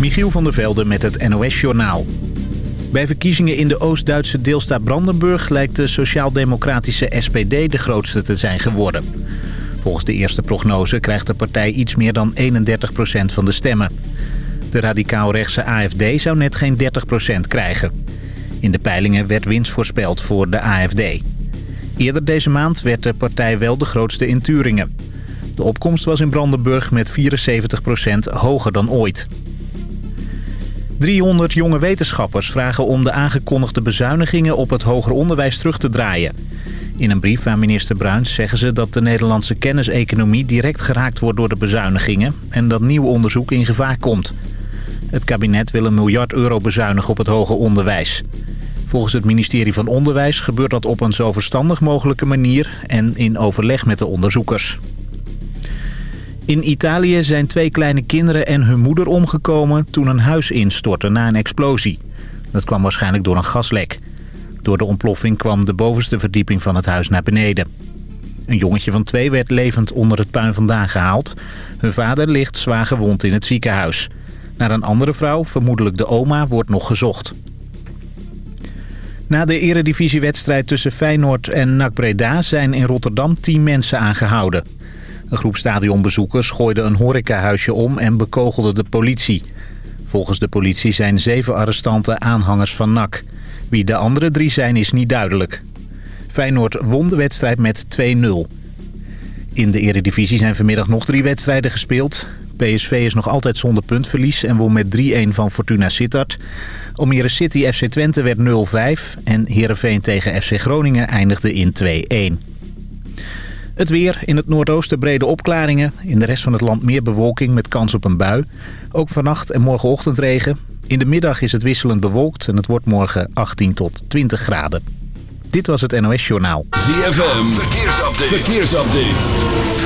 Michiel van der Velde met het NOS-journaal. Bij verkiezingen in de Oost-Duitse deelstaat Brandenburg... lijkt de sociaal-democratische SPD de grootste te zijn geworden. Volgens de eerste prognose krijgt de partij iets meer dan 31% van de stemmen. De radicaal-rechtse AFD zou net geen 30% krijgen. In de peilingen werd winst voorspeld voor de AFD. Eerder deze maand werd de partij wel de grootste in Turingen. De opkomst was in Brandenburg met 74% hoger dan ooit. 300 jonge wetenschappers vragen om de aangekondigde bezuinigingen op het hoger onderwijs terug te draaien. In een brief aan minister Bruins zeggen ze dat de Nederlandse kenniseconomie direct geraakt wordt door de bezuinigingen en dat nieuw onderzoek in gevaar komt. Het kabinet wil een miljard euro bezuinigen op het hoger onderwijs. Volgens het ministerie van Onderwijs gebeurt dat op een zo verstandig mogelijke manier en in overleg met de onderzoekers. In Italië zijn twee kleine kinderen en hun moeder omgekomen toen een huis instortte na een explosie. Dat kwam waarschijnlijk door een gaslek. Door de ontploffing kwam de bovenste verdieping van het huis naar beneden. Een jongetje van twee werd levend onder het puin vandaan gehaald. Hun vader ligt zwaar gewond in het ziekenhuis. Naar een andere vrouw, vermoedelijk de oma, wordt nog gezocht. Na de eredivisiewedstrijd tussen Feyenoord en NAC Breda zijn in Rotterdam tien mensen aangehouden. Een groep stadionbezoekers gooide een horecahuisje om en bekogelde de politie. Volgens de politie zijn zeven arrestanten aanhangers van NAC. Wie de andere drie zijn is niet duidelijk. Feyenoord won de wedstrijd met 2-0. In de eredivisie zijn vanmiddag nog drie wedstrijden gespeeld. PSV is nog altijd zonder puntverlies en won met 3-1 van Fortuna Sittard. Almere City FC Twente werd 0-5 en Heerenveen tegen FC Groningen eindigde in 2-1. Het weer. In het noordoosten brede opklaringen. In de rest van het land meer bewolking met kans op een bui. Ook vannacht en morgenochtend regen. In de middag is het wisselend bewolkt en het wordt morgen 18 tot 20 graden. Dit was het NOS Journaal. ZFM. Verkeersupdate. Verkeersupdate.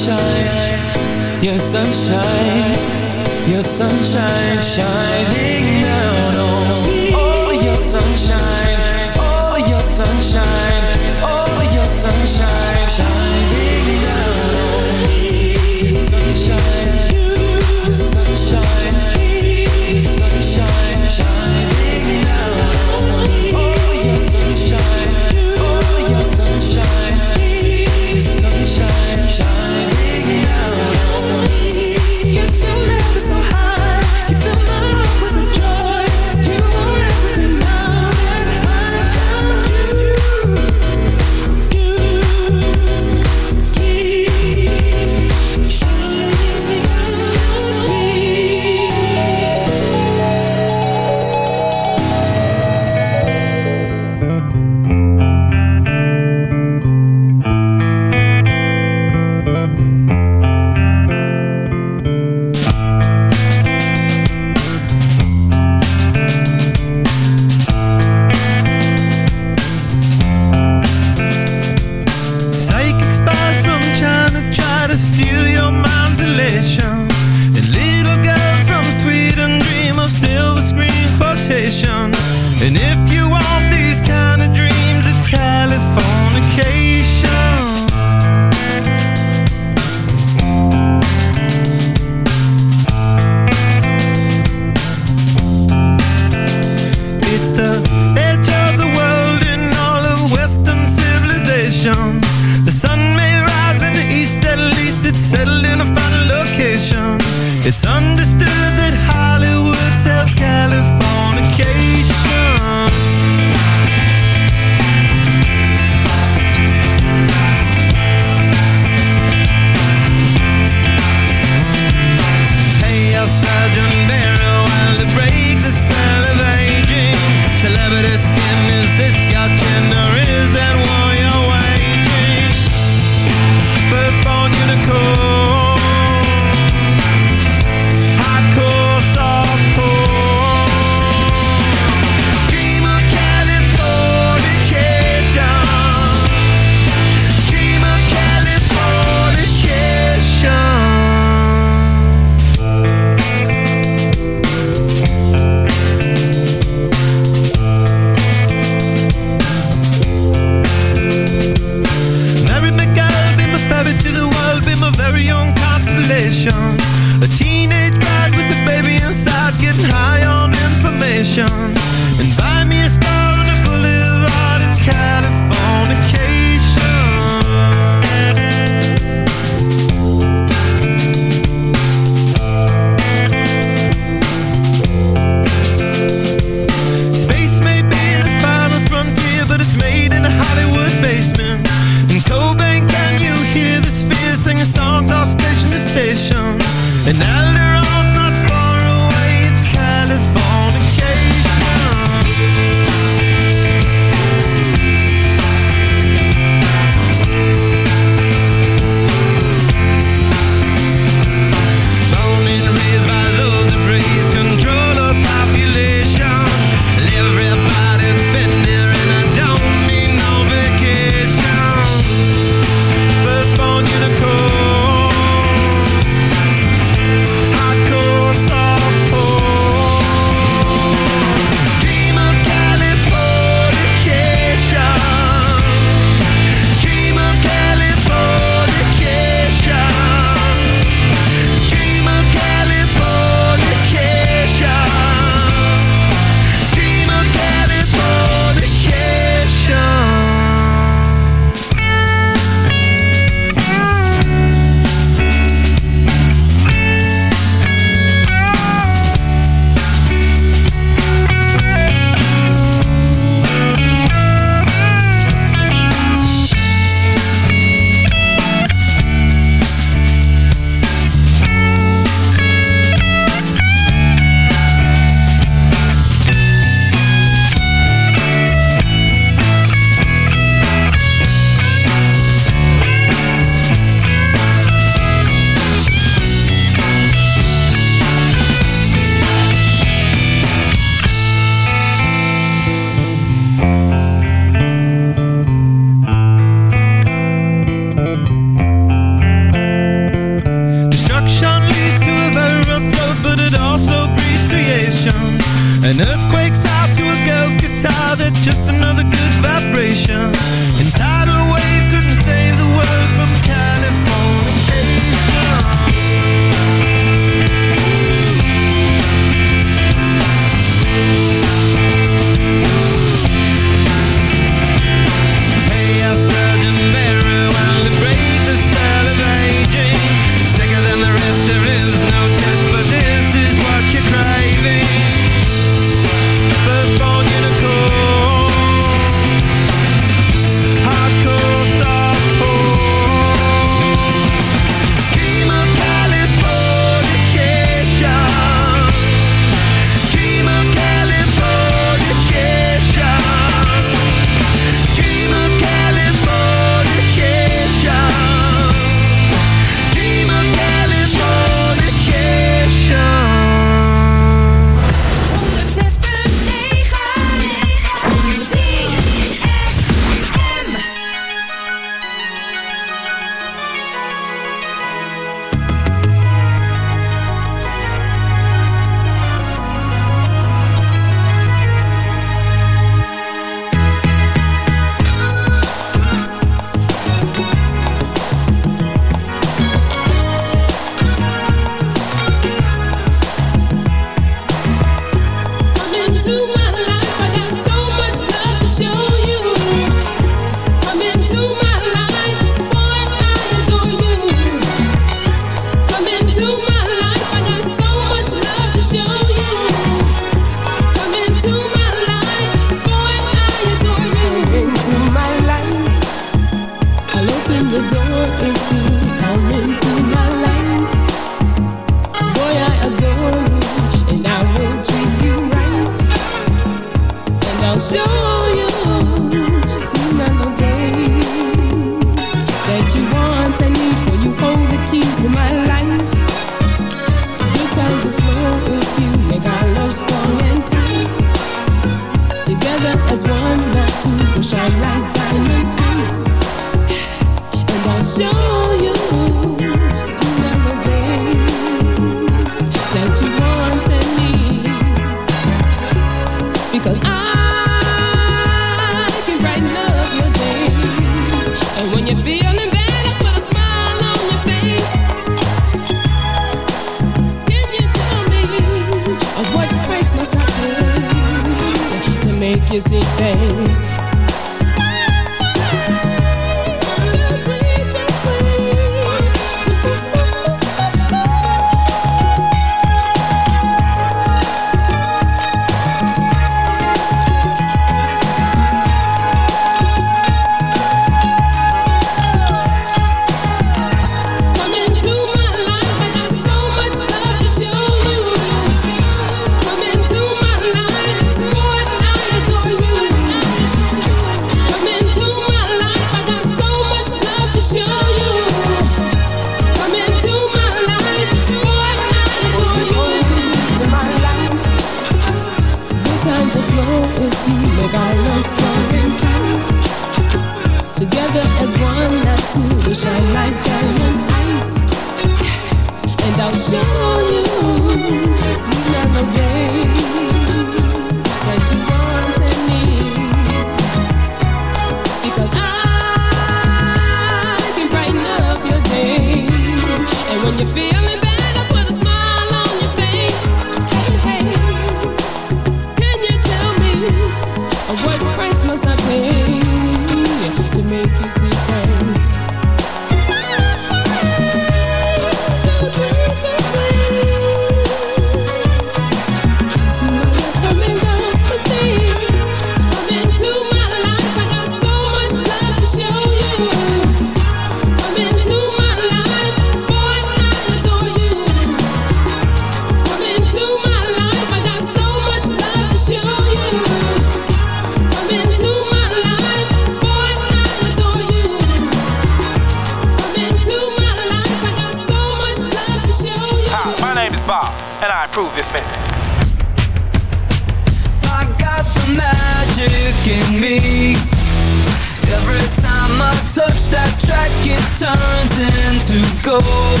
turns into gold.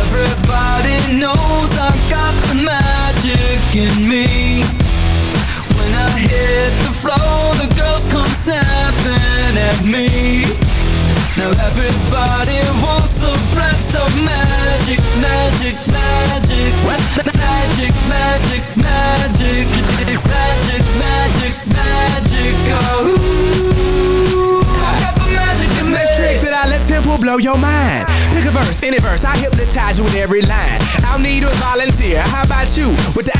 Everybody knows I got the magic in me. When I hit the floor, the girls come snapping at me. Now everybody wants a blast of magic, magic, magic. Magic, magic, magic blow your mind. Pick a verse, any verse, I hypnotize you with every line. I'll need a volunteer. How about you with the?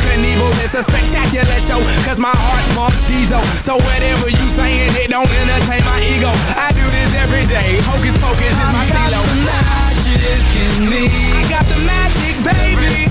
Knievel. It's a spectacular show, cause my heart pumps diesel. So whatever you saying, it don't entertain my ego. I do this every day. Hocus pocus is my I got the magic in me. I got the magic, baby.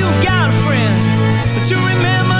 you got a friend, but you remember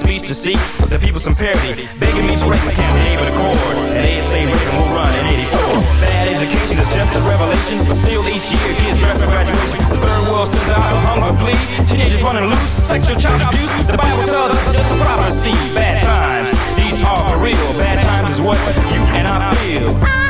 speech to seek the people some parity. Begging me to write my campaign with accord. And they say Reagan will run in 84. Bad education is just a revelation, but still each year kids draft for graduation. The third world sends out a hunger plea. Teenagers running loose, sexual child abuse. The Bible tells us it's just a prophecy. Bad times, these are for real. Bad times is what you and I feel.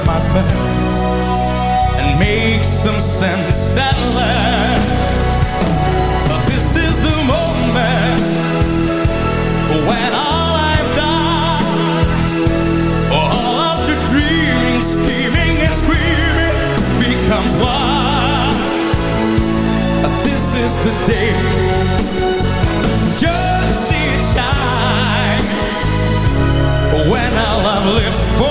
past and make some sense at last. But This is the moment when all I've done, all of the dreaming, scheming, and screaming becomes one. This is the day. Just see it shine when all I've lived for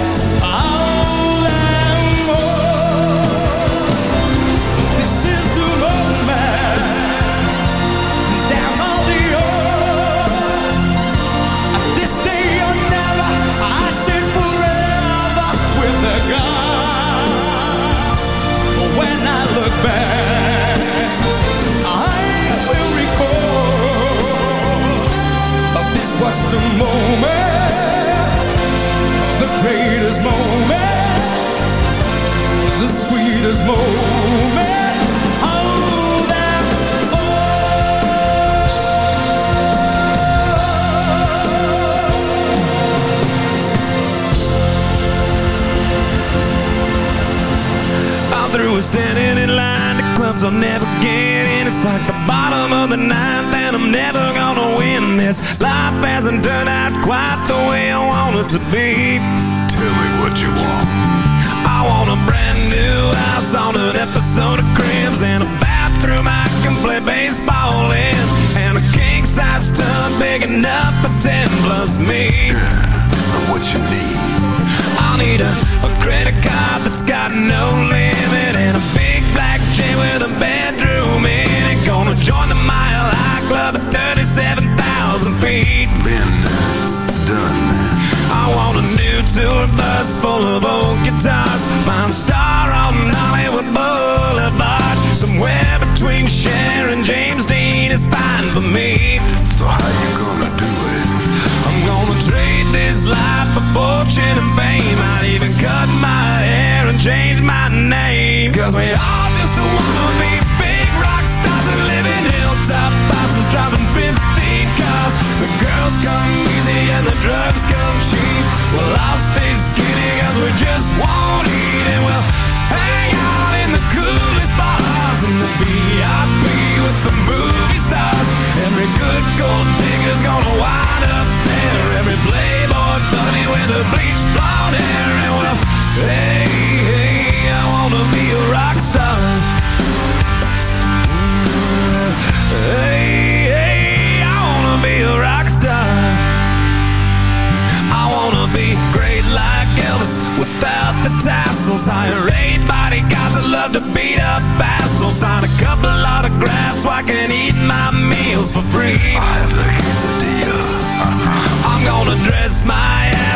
To be. Just won't eat and we'll hang out in the coolest bars in the VIP with the movie stars. Every good gold digger's gonna wind up there. Every playboy bunny with the bleached blonde hair and well, hey, hey, I wanna be a rock star. Mm, hey, hey, I wanna be a rock star. I wanna be great like Elvis without the tassels. Hire eight bodyguards that love to beat up assholes. Sign a couple autographs so I can eat my meals for free. I have the quesadilla. I'm gonna dress my ass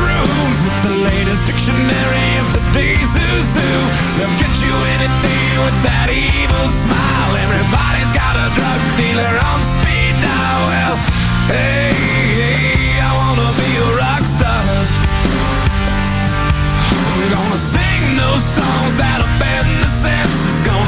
rooms with the latest dictionary of today's who's who. They'll get you anything with that evil smile. Everybody's got a drug dealer on speed dial. Well, hey, hey, I wanna be a rock star. I'm gonna sing those songs that offend the senses.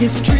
My darkest